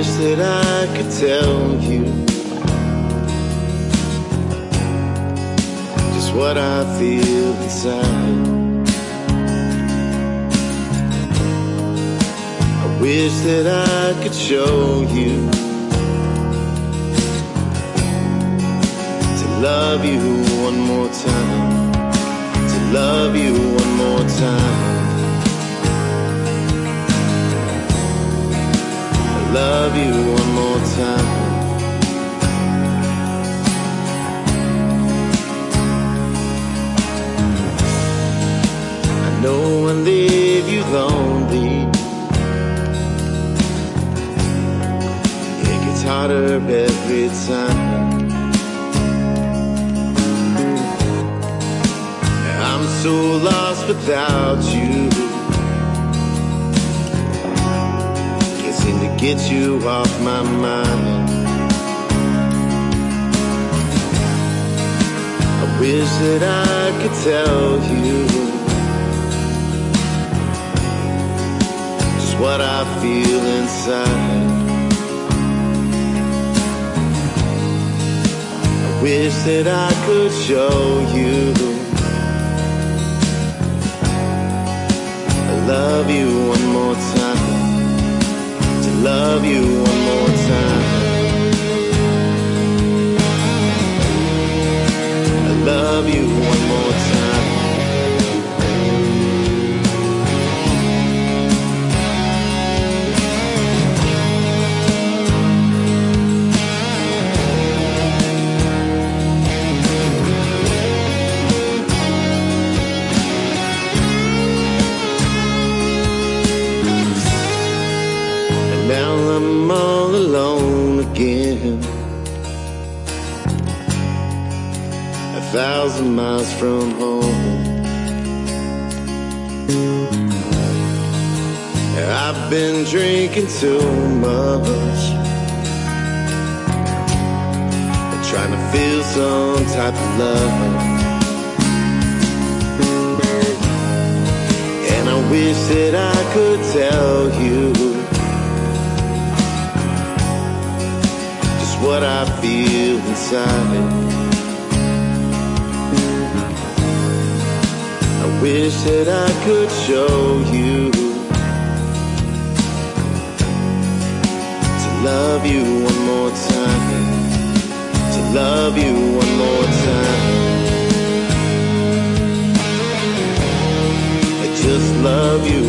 I could tell you. Just what I feel inside. I wish that I could show you. To love you one more time, to love you love you one more time. I know I leave you lonely. It gets harder every time. I'm so lost without you. Get you off my mind. I wish that I could tell you just what I feel inside. I wish that I could show you. I love you one more time again. A thousand miles from home. I've been drinking too much. And trying to feel some type of love. And I wish that I could tell what I feel inside. I wish that I could show you to love you one more time, to love you one more time. I just love you.